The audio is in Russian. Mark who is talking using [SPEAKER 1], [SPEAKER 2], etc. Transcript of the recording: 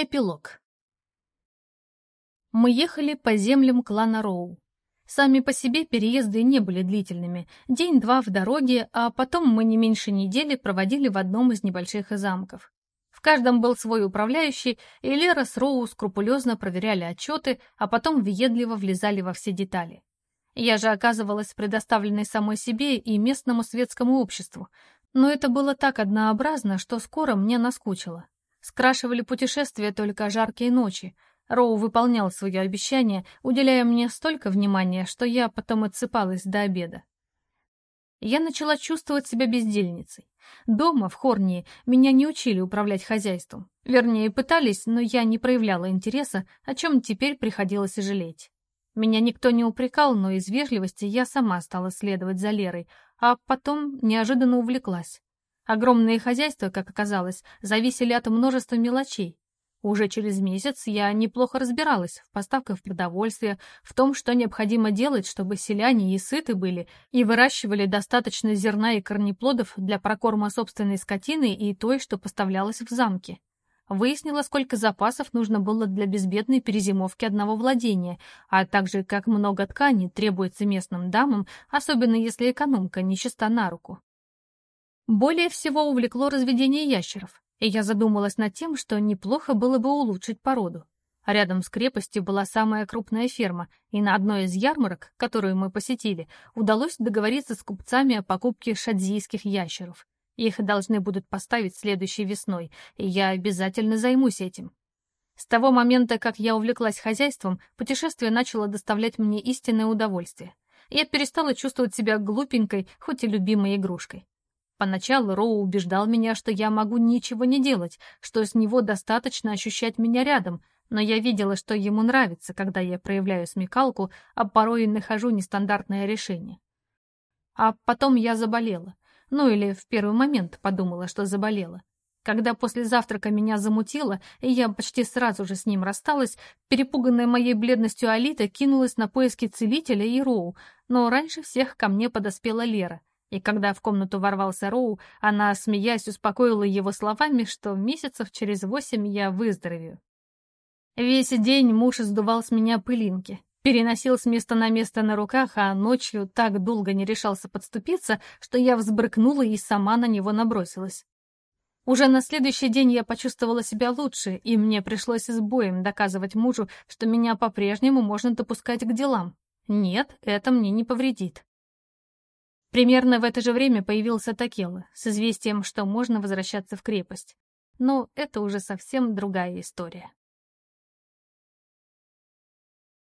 [SPEAKER 1] Эпилог. Мы ехали по землям клана Роу. Сами по себе переезды не были длительными. День-два в дороге, а потом мы не меньше недели проводили в одном из небольших замков. В каждом был свой управляющий, и Лера с Роу скрупулезно проверяли отчеты, а потом въедливо влезали во все детали. Я же оказывалась предоставленной самой себе и местному светскому обществу, но это было так однообразно, что скоро мне наскучило. Скрашивали путешествия только жаркие ночи. Роу выполнял свое обещание, уделяя мне столько внимания, что я потом отсыпалась до обеда. Я начала чувствовать себя бездельницей. Дома, в Хорнии, меня не учили управлять хозяйством. Вернее, пытались, но я не проявляла интереса, о чем теперь приходилось жалеть. Меня никто не упрекал, но из вежливости я сама стала следовать за Лерой, а потом неожиданно увлеклась. Огромные хозяйства, как оказалось, зависели от множества мелочей. Уже через месяц я неплохо разбиралась в поставках продовольствия, в том, что необходимо делать, чтобы селяне и сыты были, и выращивали достаточно зерна и корнеплодов для прокорма собственной скотины и той, что поставлялось в замке. Выяснила, сколько запасов нужно было для безбедной перезимовки одного владения, а также как много ткани требуется местным дамам, особенно если экономка нечиста на руку. Более всего увлекло разведение ящеров, и я задумалась над тем, что неплохо было бы улучшить породу. Рядом с крепостью была самая крупная ферма, и на одной из ярмарок, которую мы посетили, удалось договориться с купцами о покупке шадзийских ящеров. Их должны будут поставить следующей весной, и я обязательно займусь этим. С того момента, как я увлеклась хозяйством, путешествие начало доставлять мне истинное удовольствие. Я перестала чувствовать себя глупенькой, хоть и любимой игрушкой. Поначалу Роу убеждал меня, что я могу ничего не делать, что с него достаточно ощущать меня рядом, но я видела, что ему нравится, когда я проявляю смекалку, а порой нахожу нестандартное решение. А потом я заболела. Ну или в первый момент подумала, что заболела. Когда после завтрака меня замутило, и я почти сразу же с ним рассталась, перепуганная моей бледностью Алита кинулась на поиски целителя и Роу, но раньше всех ко мне подоспела Лера. И когда в комнату ворвался Роу, она, смеясь, успокоила его словами, что месяцев через восемь я выздоровею. Весь день муж издувал с меня пылинки, переносил с места на место на руках, а ночью так долго не решался подступиться, что я взбрыкнула и сама на него набросилась. Уже на следующий день я почувствовала себя лучше, и мне пришлось с боем доказывать мужу, что меня по-прежнему можно допускать к делам. Нет, это мне не повредит. Примерно в это же время появился Такела с известием, что можно возвращаться в крепость. Но это уже совсем другая история.